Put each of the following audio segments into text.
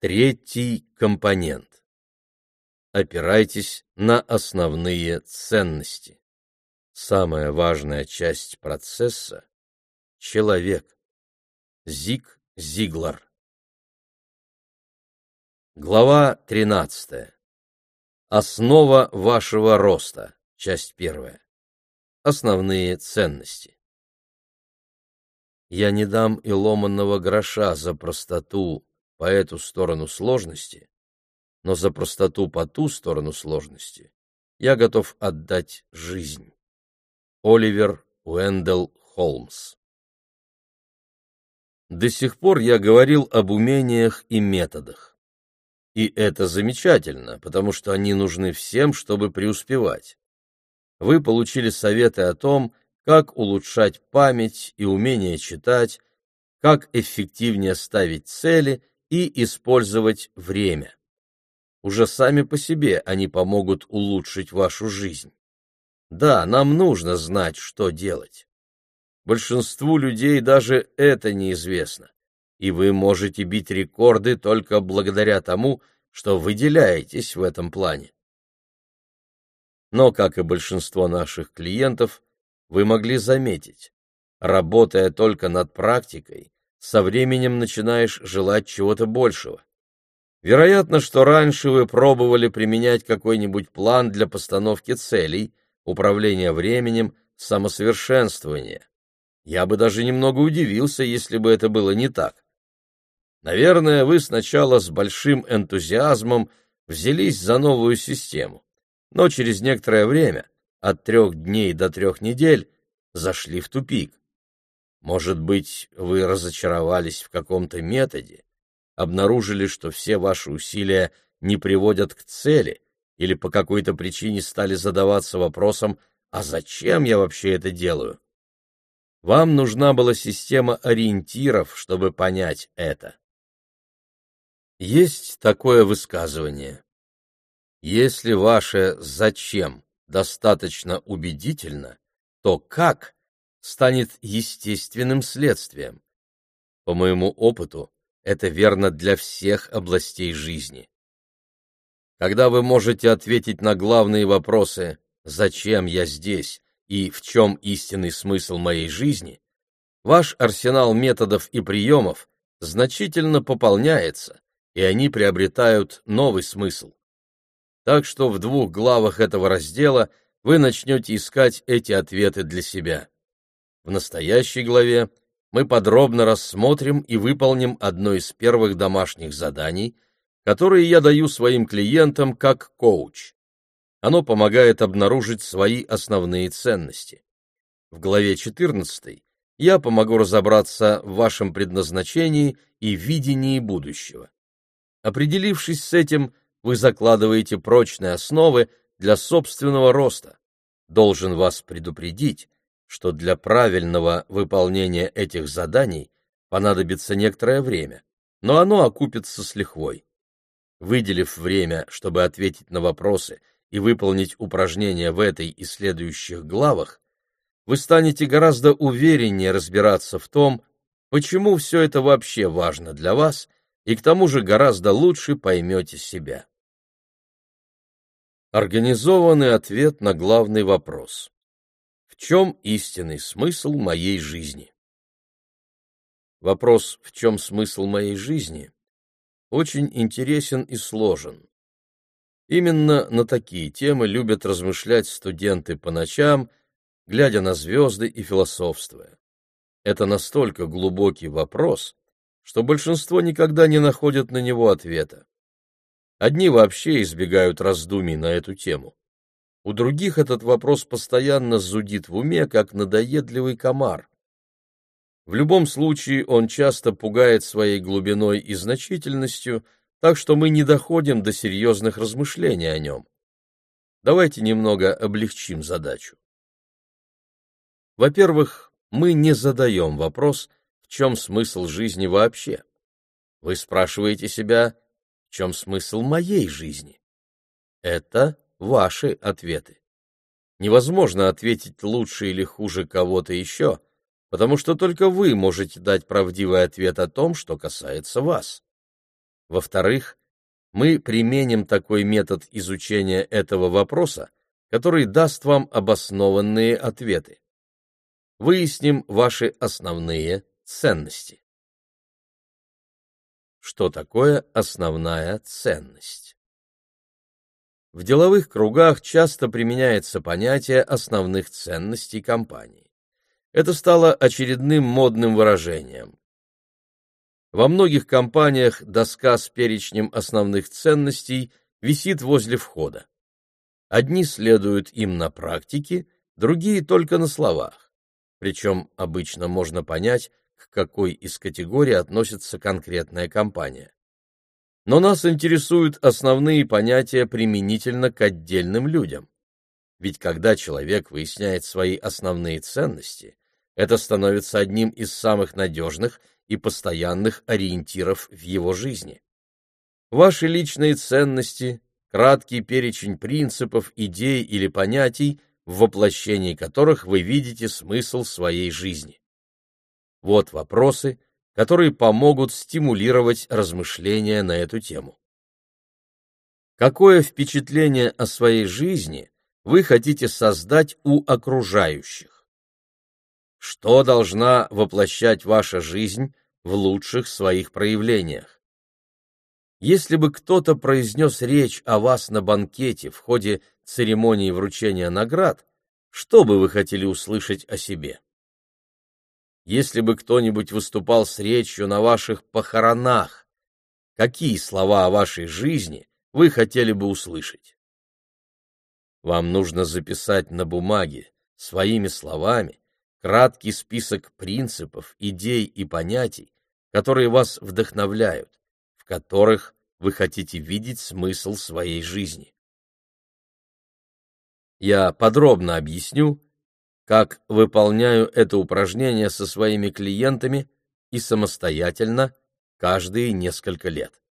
Третий компонент. Опирайтесь на основные ценности. Самая важная часть процесса — человек. Зиг Зиглар. Глава 13. Основа вашего роста. Часть первая. Основные ценности. Я не дам и ломанного гроша за простоту по эту сторону сложности, но за простоту по ту сторону сложности я готов отдать жизнь. Оливер Уэндell Холмс До сих пор я говорил об умениях и методах. И это замечательно, потому что они нужны всем, чтобы преуспевать. Вы получили советы о том, как улучшать память и умение читать, как эффективнее ставить цели и использовать время. Уже сами по себе они помогут улучшить вашу жизнь. Да, нам нужно знать, что делать. Большинству людей даже это неизвестно, и вы можете бить рекорды только благодаря тому, что выделяетесь в этом плане. Но, как и большинство наших клиентов, вы могли заметить, работая только над практикой, со временем начинаешь желать чего-то большего. Вероятно, что раньше вы пробовали применять какой-нибудь план для постановки целей, управления временем, самосовершенствования. Я бы даже немного удивился, если бы это было не так. Наверное, вы сначала с большим энтузиазмом взялись за новую систему, но через некоторое время, от трех дней до трех недель, зашли в тупик. Может быть, вы разочаровались в каком-то методе, обнаружили, что все ваши усилия не приводят к цели, или по какой-то причине стали задаваться вопросом, а зачем я вообще это делаю? Вам нужна была система ориентиров, чтобы понять это. Есть такое высказывание. Если ваше «зачем» достаточно убедительно, то «как» станет естественным следствием. По моему опыту, это верно для всех областей жизни. Когда вы можете ответить на главные вопросы «Зачем я здесь?» и «В чем истинный смысл моей жизни?», ваш арсенал методов и приемов значительно пополняется, и они приобретают новый смысл. Так что в двух главах этого раздела вы начнете искать эти ответы для себя. В настоящей главе мы подробно рассмотрим и выполним одно из первых домашних заданий — которые я даю своим клиентам как коуч. Оно помогает обнаружить свои основные ценности. В главе 14 я помогу разобраться в вашем предназначении и видении будущего. Определившись с этим, вы закладываете прочные основы для собственного роста. Должен вас предупредить, что для правильного выполнения этих заданий понадобится некоторое время, но оно окупится с лихвой. Выделив время, чтобы ответить на вопросы и выполнить упражнения в этой и следующих главах, вы станете гораздо увереннее разбираться в том, почему все это вообще важно для вас, и к тому же гораздо лучше поймете себя. Организованный ответ на главный вопрос. Чем истинный смысл моей жизни? Вопрос «в чем смысл моей жизни?» очень интересен и сложен. Именно на такие темы любят размышлять студенты по ночам, глядя на звезды и философствуя. Это настолько глубокий вопрос, что большинство никогда не находят на него ответа. Одни вообще избегают раздумий на эту тему. У других этот вопрос постоянно зудит в уме, как надоедливый комар. В любом случае он часто пугает своей глубиной и значительностью, так что мы не доходим до серьезных размышлений о нем. Давайте немного облегчим задачу. Во-первых, мы не задаем вопрос, в чем смысл жизни вообще. Вы спрашиваете себя, в чем смысл моей жизни? Это ваши ответы. Невозможно ответить лучше или хуже кого-то еще, потому что только вы можете дать правдивый ответ о том, что касается вас. Во-вторых, мы применим такой метод изучения этого вопроса, который даст вам обоснованные ответы. Выясним ваши основные ценности. Что такое основная ценность? В деловых кругах часто применяется понятие основных ценностей компании. Это стало очередным модным выражением. Во многих компаниях доска с перечнем основных ценностей висит возле входа. Одни следуют им на практике, другие только на словах. Причем обычно можно понять, к какой из категорий относится конкретная компания. Но нас интересуют основные понятия применительно к отдельным людям. Ведь когда человек выясняет свои основные ценности, это становится одним из самых надежных и постоянных ориентиров в его жизни. Ваши личные ценности, краткий перечень принципов, идей или понятий, в воплощении которых вы видите смысл своей жизни. Вот вопросы, которые помогут стимулировать размышления на эту тему. Какое впечатление о своей жизни вы хотите создать у окружающих? Что должна воплощать ваша жизнь в лучших своих проявлениях. Если бы кто-то произнес речь о вас на банкете в ходе церемонии вручения наград, что бы вы хотели услышать о себе? Если бы кто-нибудь выступал с речью на ваших похоронах, какие слова о вашей жизни вы хотели бы услышать? Вам нужно записать на бумаге своими словами краткий список принципов, идей и понятий, которые вас вдохновляют, в которых вы хотите видеть смысл своей жизни. Я подробно объясню, как выполняю это упражнение со своими клиентами и самостоятельно каждые несколько лет.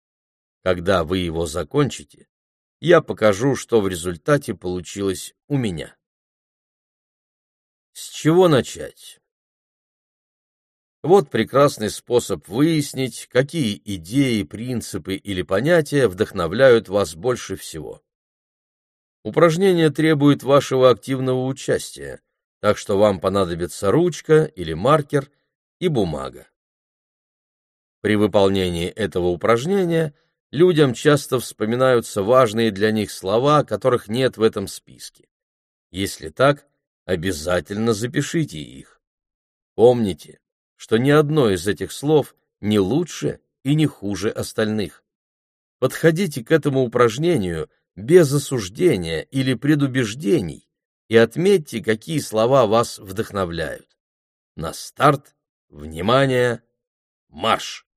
Когда вы его закончите, я покажу, что в результате получилось у меня. С чего начать? Вот прекрасный способ выяснить, какие идеи, принципы или понятия вдохновляют вас больше всего. Упражнение требует вашего активного участия, так что вам понадобится ручка или маркер и бумага. При выполнении этого упражнения людям часто вспоминаются важные для них слова, которых нет в этом списке. Если так, обязательно запишите их. Помните, что ни одно из этих слов не лучше и не хуже остальных. Подходите к этому упражнению без осуждения или предубеждений и отметьте, какие слова вас вдохновляют. На старт, внимание, марш!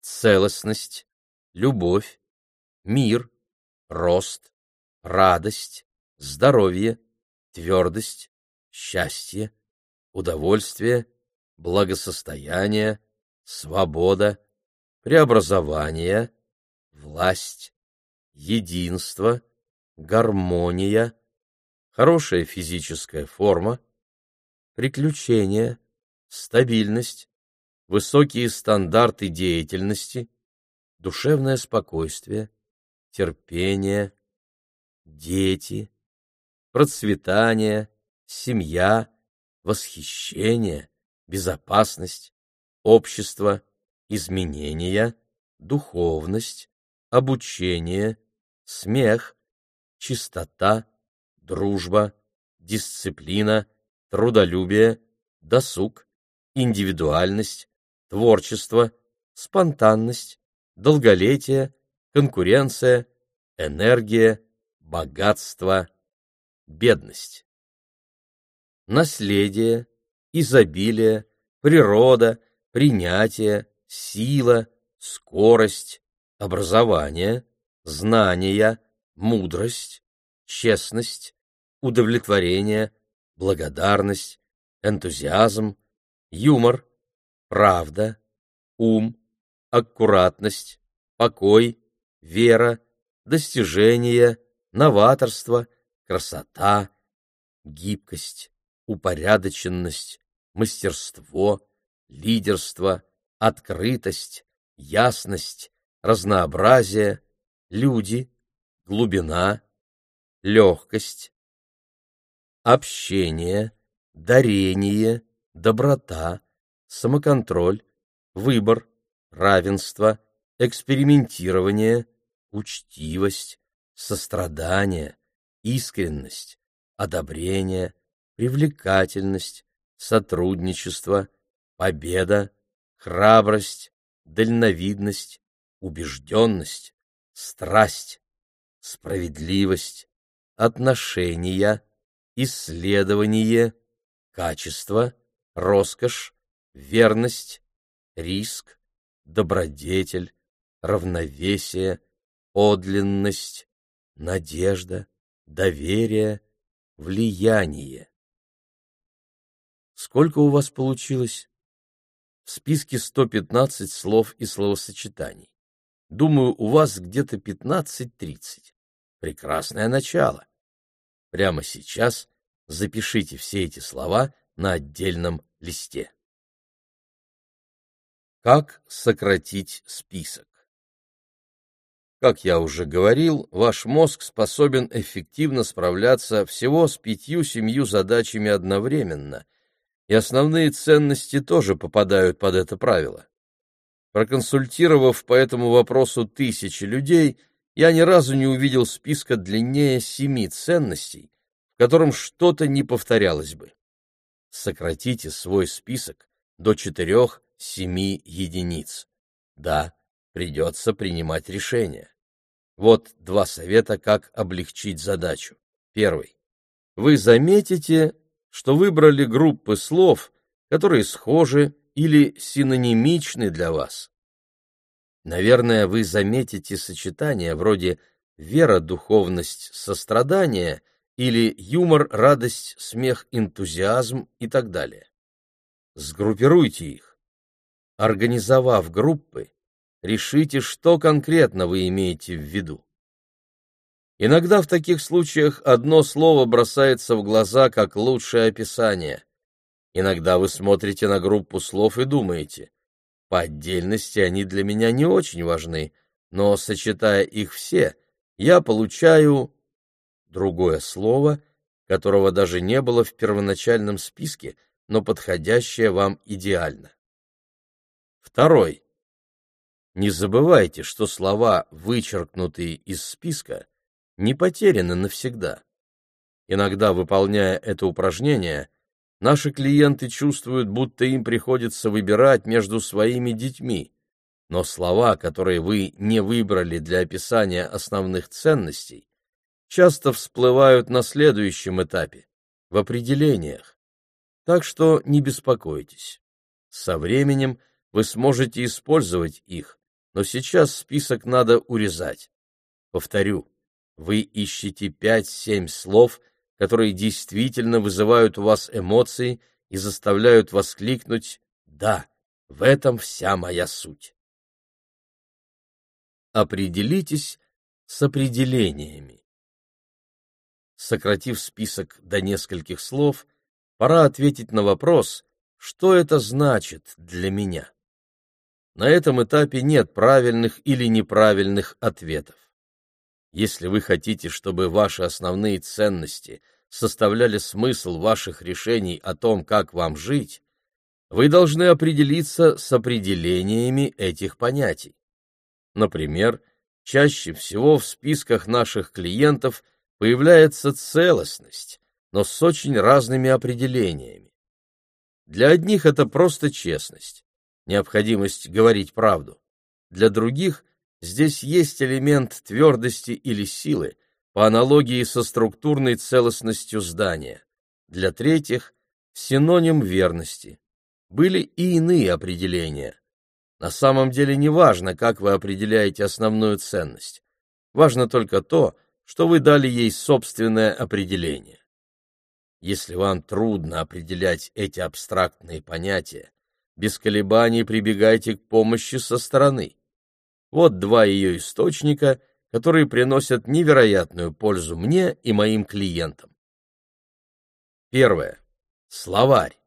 Целостность, любовь, мир, рост, радость, здоровье, твердость, счастье, удовольствие, благосостояние, свобода, преобразование, власть, единство, гармония, хорошая физическая форма, приключения, стабильность, высокие стандарты деятельности, душевное спокойствие, терпение, дети, процветание, семья, восхищение, безопасность, общество, изменения, духовность, обучение, смех, чистота, дружба, дисциплина, трудолюбие, досуг, индивидуальность, творчество, спонтанность, долголетие, конкуренция, энергия, богатство, бедность. Наследие, изобилие, природа, принятие, сила, скорость, образование, знания, мудрость, честность, удовлетворение, благодарность, энтузиазм, юмор, правда, ум, аккуратность, покой, вера, достижение, новаторство, красота, гибкость, упорядоченность, мастерство, лидерство, открытость, ясность, разнообразие, люди, глубина, легкость, общение, дарение, доброта, самоконтроль, выбор, равенство, экспериментирование, учтивость, сострадание, искренность, одобрение, привлекательность, сотрудничество, победа, храбрость, дальновидность, убежденность, страсть, справедливость, отношения, исследование, качество, роскошь, верность, риск, добродетель, равновесие, подлинность, надежда, доверие, влияние. Сколько у вас получилось? В списке 115 слов и словосочетаний. Думаю, у вас где-то 15-30. Прекрасное начало. Прямо сейчас запишите все эти слова на отдельном листе. Как сократить список? Как я уже говорил, ваш мозг способен эффективно справляться всего с пятью-семью задачами одновременно, и основные ценности тоже попадают под это правило. Проконсультировав по этому вопросу тысячи людей, я ни разу не увидел списка длиннее семи ценностей, в котором что-то не повторялось бы. Сократите свой список до четырех-семи единиц. Да, придется принимать решение. Вот два совета, как облегчить задачу. Первый. Вы заметите, что выбрали группы слов, которые схожи или синонимичны для вас. Наверное, вы заметите сочетания вроде вера, духовность, сострадание или юмор, радость, смех, энтузиазм и так далее. Сгруппируйте их. Организовав группы, решите, что конкретно вы имеете в виду. Иногда в таких случаях одно слово бросается в глаза как лучшее описание. Иногда вы смотрите на группу слов и думаете, по отдельности они для меня не очень важны, но, сочетая их все, я получаю другое слово, которого даже не было в первоначальном списке, но подходящее вам идеально. Второй. Не забывайте, что слова, вычеркнутые из списка, не потеряны навсегда. Иногда, выполняя это упражнение, наши клиенты чувствуют, будто им приходится выбирать между своими детьми, но слова, которые вы не выбрали для описания основных ценностей, часто всплывают на следующем этапе, в определениях. Так что не беспокойтесь. Со временем вы сможете использовать их, но сейчас список надо урезать. Повторю, вы ищете пять-семь слов, которые действительно вызывают у вас эмоции и заставляют воскликнуть «Да, в этом вся моя суть». Определитесь с определениями. Сократив список до нескольких слов, пора ответить на вопрос, что это значит для меня. На этом этапе нет правильных или неправильных ответов. Если вы хотите, чтобы ваши основные ценности составляли смысл ваших решений о том, как вам жить, вы должны определиться с определениями этих понятий. Например, чаще всего в списках наших клиентов появляется целостность, но с очень разными определениями. Для одних это просто честность, необходимость говорить правду. Для других Здесь есть элемент твердости или силы, по аналогии со структурной целостностью здания. Для третьих – синоним верности. Были и иные определения. На самом деле не важно, как вы определяете основную ценность. Важно только то, что вы дали ей собственное определение. Если вам трудно определять эти абстрактные понятия, без колебаний прибегайте к помощи со стороны. Вот два ее источника, которые приносят невероятную пользу мне и моим клиентам. Первое. Словарь.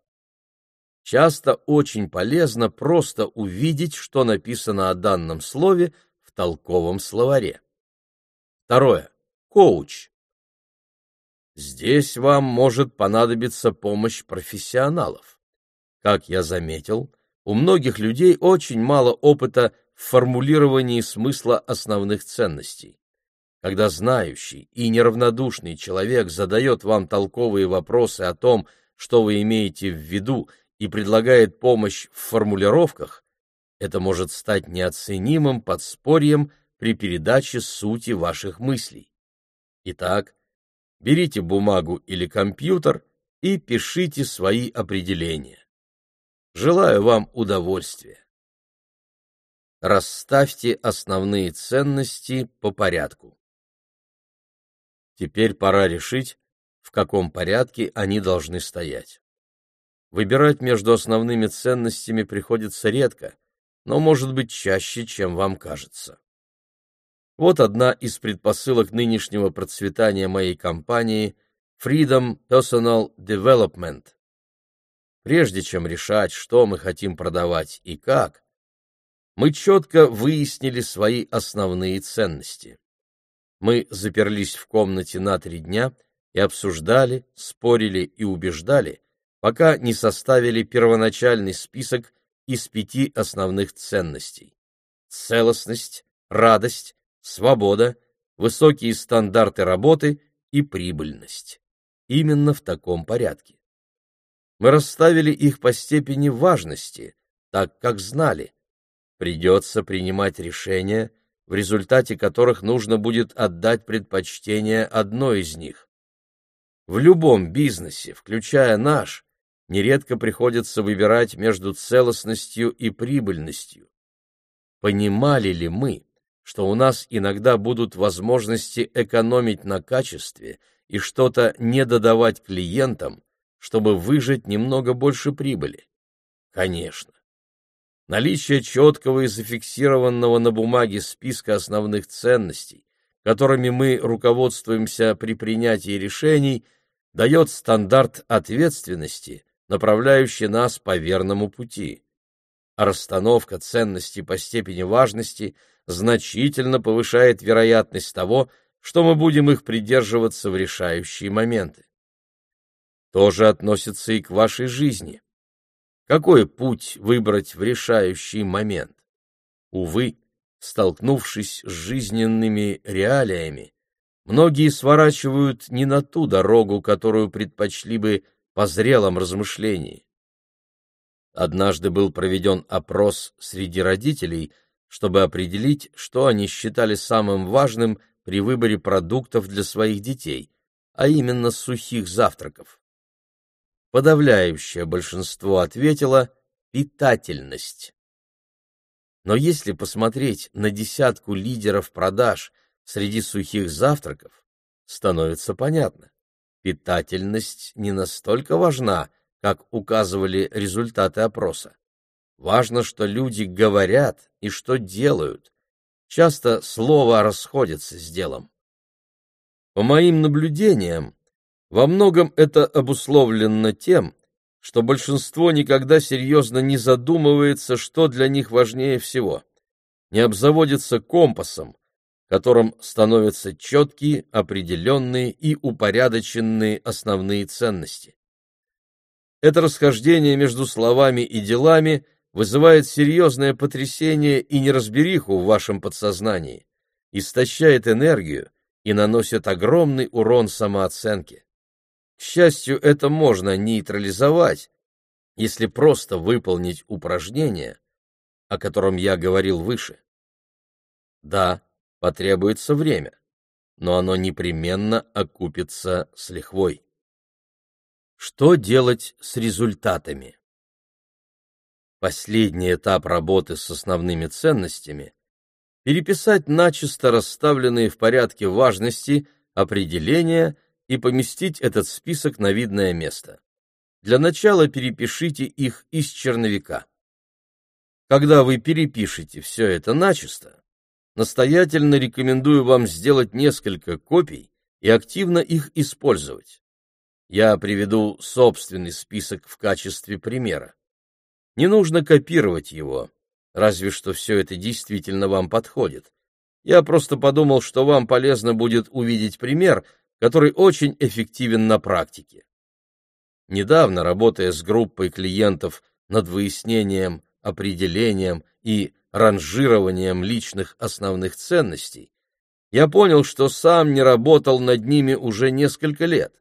часто очень полезно просто увидеть, что написано о данном слове в толковом словаре. Второе. Коуч. Здесь вам может понадобиться помощь профессионалов. Как я заметил, у многих людей очень мало опыта в формулировании смысла основных ценностей. Когда знающий и неравнодушный человек задает вам толковые вопросы о том, что вы имеете в виду, и предлагает помощь в формулировках, это может стать неоценимым подспорьем при передаче сути ваших мыслей. Итак, берите бумагу или компьютер и пишите свои определения. Желаю вам удовольствия. Расставьте основные ценности по порядку. Теперь пора решить, в каком порядке они должны стоять. Выбирать между основными ценностями приходится редко, но может быть чаще, чем вам кажется. Вот одна из предпосылок нынешнего процветания моей компании Freedom Personal Development. Прежде чем решать, что мы хотим продавать и как, мы четко выяснили свои основные ценности. Мы заперлись в комнате на три дня и обсуждали, спорили и убеждали, пока не составили первоначальный список из пяти основных ценностей. Целостность, радость, свобода, высокие стандарты работы и прибыльность. Именно в таком порядке. Мы расставили их по степени важности, так как знали, придется принимать решения, в результате которых нужно будет отдать предпочтение одной из них. В любом бизнесе, включая наш, нередко приходится выбирать между целостностью и прибыльностью. Понимали ли мы, что у нас иногда будут возможности экономить на качестве и что-то не додавать клиентам, чтобы выжать немного больше прибыли? Конечно. Наличие четкого и зафиксированного на бумаге списка основных ценностей, которыми мы руководствуемся при принятии решений, дает стандарт ответственности, направляющий нас по верному пути. А расстановка ценностей по степени важности значительно повышает вероятность того, что мы будем их придерживаться в решающие моменты. То же относится и к вашей жизни. Какой путь выбрать в решающий момент? Увы, столкнувшись с жизненными реалиями, многие сворачивают не на ту дорогу, которую предпочли бы по зрелом размышлении. Однажды был проведен опрос среди родителей, чтобы определить, что они считали самым важным при выборе продуктов для своих детей, а именно сухих завтраков. Подавляющее большинство ответило «питательность». Но если посмотреть на десятку лидеров продаж среди сухих завтраков, становится понятно питательность не настолько важна, как указывали результаты опроса. Важно, что люди говорят и что делают. Часто слово расходится с делом. По моим наблюдениям, во многом это обусловлено тем, что большинство никогда серьезно не задумывается, что для них важнее всего, не обзаводится компасом, которым становятся четкие, определенные и упорядоченные основные ценности. Это расхождение между словами и делами вызывает серьезное потрясение и неразбериху в вашем подсознании, истощает энергию и наносит огромный урон самооценке. К счастью, это можно нейтрализовать, если просто выполнить упражнение, о котором я говорил выше. Да, потребуется время, но оно непременно окупится с лихвой. Что делать с результатами? Последний этап работы с основными ценностями – переписать начисто расставленные в порядке важности определения и поместить этот список на видное место. Для начала перепишите их из черновика. Когда вы перепишете все это начисто, настоятельно рекомендую вам сделать несколько копий и активно их использовать. Я приведу собственный список в качестве примера. Не нужно копировать его, разве что все это действительно вам подходит. Я просто подумал, что вам полезно будет увидеть пример, который очень эффективен на практике. Недавно, работая с группой клиентов над выяснением, определением и ранжированием личных основных ценностей, я понял, что сам не работал над ними уже несколько лет.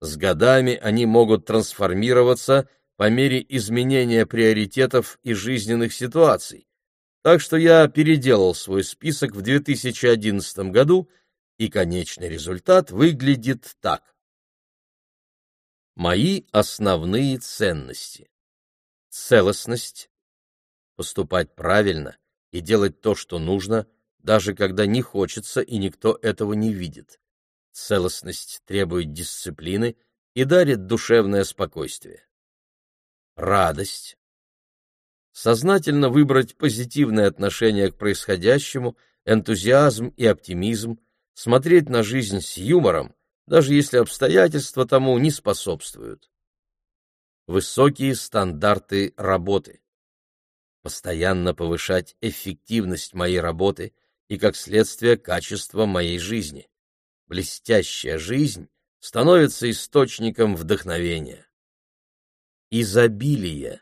С годами они могут трансформироваться по мере изменения приоритетов и жизненных ситуаций. Так что я переделал свой список в 2011 году, и конечный результат выглядит так. Мои основные ценности. Целостность, поступать правильно и делать то, что нужно, даже когда не хочется и никто этого не видит. Целостность требует дисциплины и дарит душевное спокойствие. Радость. Сознательно выбрать позитивное отношение к происходящему, энтузиазм и оптимизм, смотреть на жизнь с юмором, даже если обстоятельства тому не способствуют. Высокие стандарты работы постоянно повышать эффективность моей работы и, как следствие, качество моей жизни. Блестящая жизнь становится источником вдохновения. Изобилие.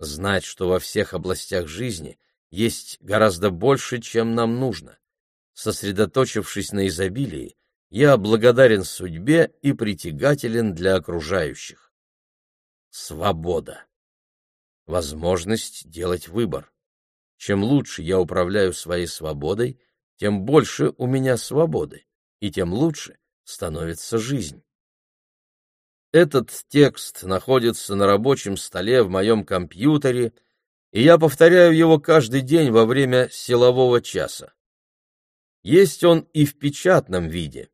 Знать, что во всех областях жизни есть гораздо больше, чем нам нужно. Сосредоточившись на изобилии, я благодарен судьбе и притягателен для окружающих. Свобода возможность делать выбор. Чем лучше я управляю своей свободой, тем больше у меня свободы, и тем лучше становится жизнь. Этот текст находится на рабочем столе в моем компьютере, и я повторяю его каждый день во время силового часа. Есть он и в печатном виде.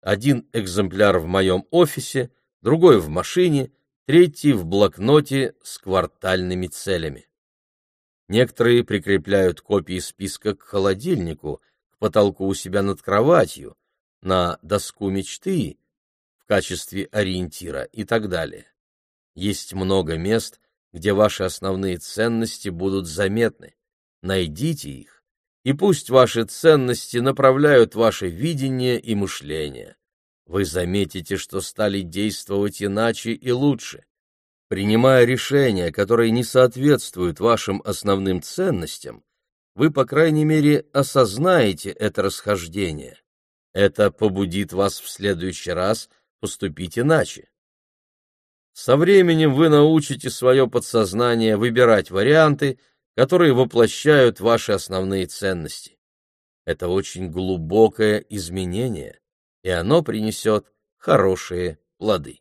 Один экземпляр в моем офисе, другой в машине, третий в блокноте с квартальными целями. Некоторые прикрепляют копии списка к холодильнику, к потолку у себя над кроватью, на доску мечты в качестве ориентира и так далее. Есть много мест, где ваши основные ценности будут заметны. Найдите их, и пусть ваши ценности направляют ваше видение и мышление вы заметите, что стали действовать иначе и лучше. Принимая решения, которые не соответствуют вашим основным ценностям, вы, по крайней мере, осознаете это расхождение. Это побудит вас в следующий раз поступить иначе. Со временем вы научите свое подсознание выбирать варианты, которые воплощают ваши основные ценности. Это очень глубокое изменение и оно принесет хорошие плоды.